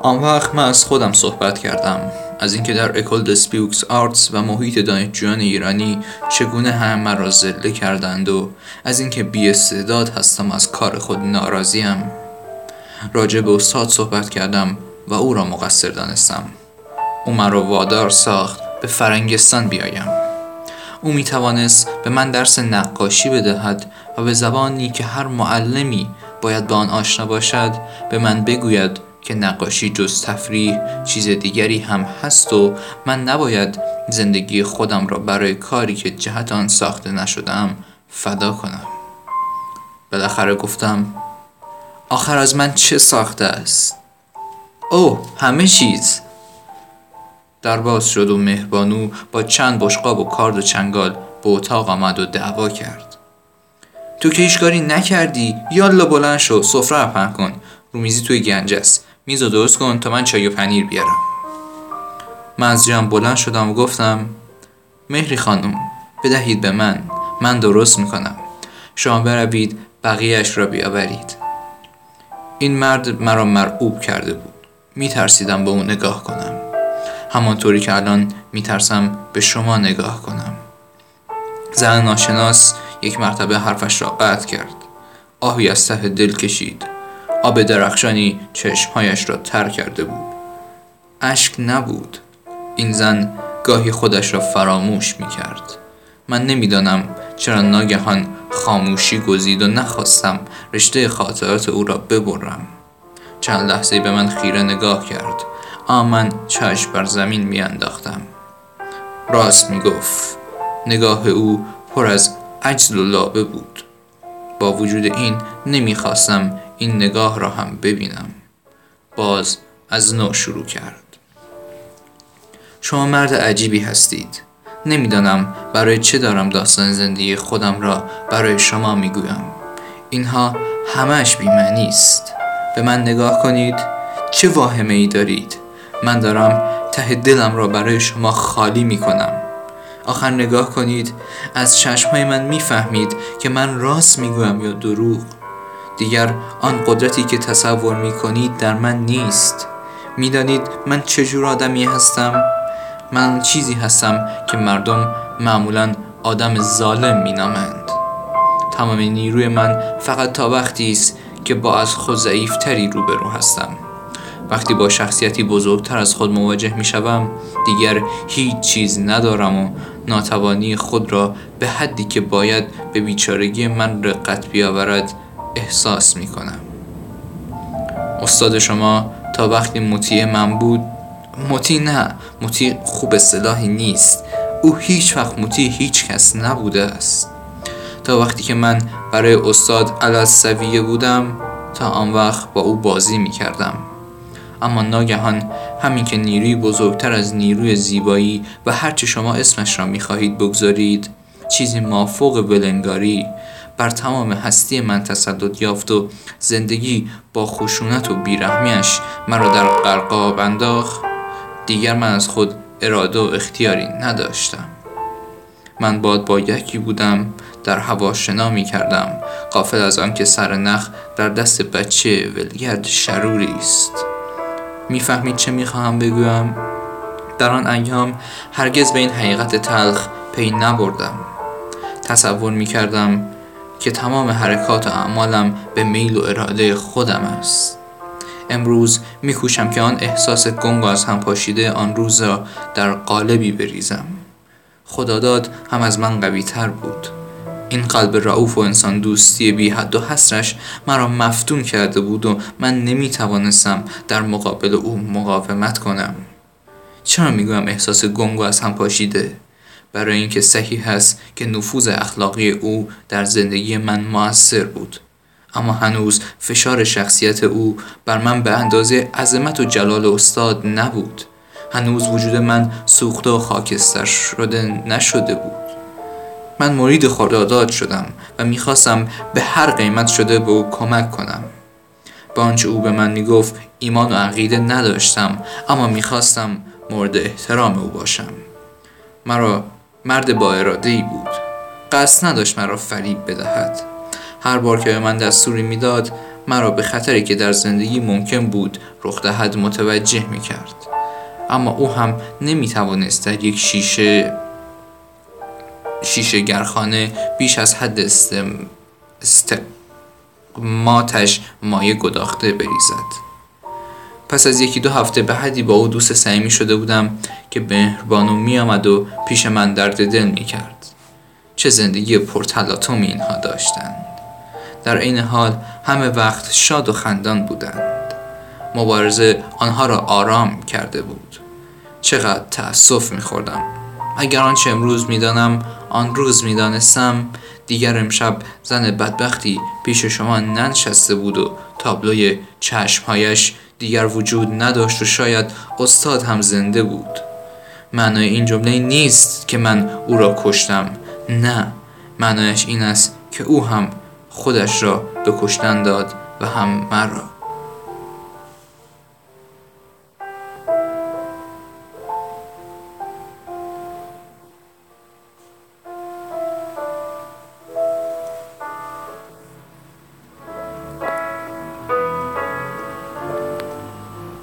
آن وقت من از خودم صحبت کردم از اینکه در اکل دسپیوکس آرتس و محیط دانشجویان ایرانی چگونه هم مرا زله کردند و از اینکه بی استعداد هستم از کار خود ناراضیم. راجع به استاد صحبت کردم و او را مقصر دانستم. او مرا وادار ساخت به فرنگستان بیایم. او می توانست به من درس نقاشی بدهد و به زبانی که هر معلمی باید به آن آشنا باشد به من بگوید که نقاشی جز تفریح چیز دیگری هم هست و من نباید زندگی خودم را برای کاری که جهت آن ساخته نشدم فدا کنم. بالاخره گفتم آخر از من چه ساخته است؟ او همه چیز. در باز شد و مهربانو با چند بشقاب و کارد و چنگال به اتاق آمد و دعوا کرد. تو که هیچ کاری نکردی یالا بلند شو سفره رو کن. رومیزی توی گنج است. میز رو درست کن تا من چای و پنیر بیارم. من از جمع بلند شدم و گفتم مهری خانم بدهید به من من درست می‌کنم. شما بروید بقیهش را بیاورید. این مرد مرا مرعوب کرده بود. میترسیدم به او نگاه کنم. همانطوری که الان میترسم به شما نگاه کنم. زن ناشناس یک مرتبه حرفش را قطع کرد. آهی از ته دل کشید. آب درخشانی چشمهایش را تر کرده بود. اشک نبود. این زن گاهی خودش را فراموش می کرد من نمی‌دانم چرا ناگهان خاموشی گزید و نخواستم رشته خاطرات او را ببرم. چند لحظه به من خیره نگاه کرد. آمن چشم بر زمین میانداختم. راست می‌گفت. نگاه او پر از عجز و لابه بود. با وجود این نمی‌خواستم این نگاه را هم ببینم. باز از نو شروع کرد. شما مرد عجیبی هستید. نمی‌دانم برای چه دارم داستان زندگی خودم را برای شما می‌گویم. اینها همش بیمعنی است. به من نگاه کنید. چه واهمه ای دارید؟ من دارم ته دلم را برای شما خالی می کنم آخر نگاه کنید. از چشمهای من می‌فهمید که من راست می‌گویم یا دروغ. دیگر آن قدرتی که تصور می کنید در من نیست. می‌دانید من چجور آدمی هستم؟ من چیزی هستم که مردم معمولا آدم ظالم مینامند. تمام نیروی من فقط تا وقتی است که با از خود ضعیفتری روبرو هستم. وقتی با شخصیتی بزرگتر از خود مواجه می شوم دیگر هیچ چیز ندارم و ناتوانی خود را به حدی که باید به بیچارگی من رقت بیاورد احساس می کنم استاد شما تا وقتی مطیع من بود مطیع نه مطیع خوب اصطلاحی نیست. او هیچ وقت مطیع هیچ کس نبوده است. تا وقتی که من برای استاد علاز سویه بودم تا آن وقت با او بازی می کردم اما ناگهان همین که نیروی بزرگتر از نیروی زیبایی و هرچه شما اسمش را می‌خواهید بگذارید چیزی مافوق بلنگاری بر تمام هستی من تسلط یافت و زندگی با خشونت و بیرحمیش مرا در قرقاب انداخت. دیگر من از خود اراده و اختیاری نداشتم. من باد با یکی بودم در هوا شنا می کردم. قافل از آنکه سر نخ در دست بچه ولگرد شروری است. می‌فهمید چه می‌خواهم بگویم؟ در آن ایام هرگز به این حقیقت تلخ پی نبردم. تصور می‌کردم که تمام حرکات و اعمالم به میل و اراده خودم است. امروز میکوشم که آن احساس گنگ از هم پاشیده آن روز را در قالبی بریزم. خداداد هم از من قوی تر بود. این قلب رعوف و انسان دوستی بی حد و حسرش مرا مفتون کرده بود و من نمی توانستم در مقابل او مقاومت کنم. چرا می‌گویم احساس گنگ از هم پاشیده؟ برای اینکه صحیح است که نفوذ اخلاقی او در زندگی من موثر بود. اما هنوز فشار شخصیت او بر من به اندازه عظمت و جلال استاد نبود. هنوز وجود من سوخته و خاکستر شده نشده بود. من مرید خداداد شدم و می‌خواستم به هر قیمت شده به او کمک کنم. با آنچه او به من می‌گفت ایمان و عقیده نداشتم اما می‌خواستم مورد احترام او باشم. مرا مرد با اراده ای بود. قصد نداشت مرا فریب بدهد. هر بار که به من دستوری می‌داد مرا به خطری که در زندگی ممکن بود رخ دهد متوجه می کرد اما او هم نمی توانست در یک شیشه شیشه گرخانه بیش از حد استم... استقماتش مایه گداخته بریزد. پس از یکی دو هفته به حدی با او دوست صمیمی شده بودم که مهربانو می آمد و پیش من درد دل می کرد چه زندگی پرتلاطمی اینها داشتند. در عین حال همه وقت شاد و خندان بودند. مبارزه آنها را آرام کرده بود. چقدر تأسف میخوردم. اگر آنچه امروز می‌دانم آن روز می‌دانستم دیگر امشب زن بدبختی پیش شما ننشسته بود و تابلوی چشمهایش دیگر وجود نداشت و شاید استاد هم زنده بود. معنای این جمله نیست که من او را کشتم. نه معنایش این است که او هم خودش را به کشتن داد و هم مرا.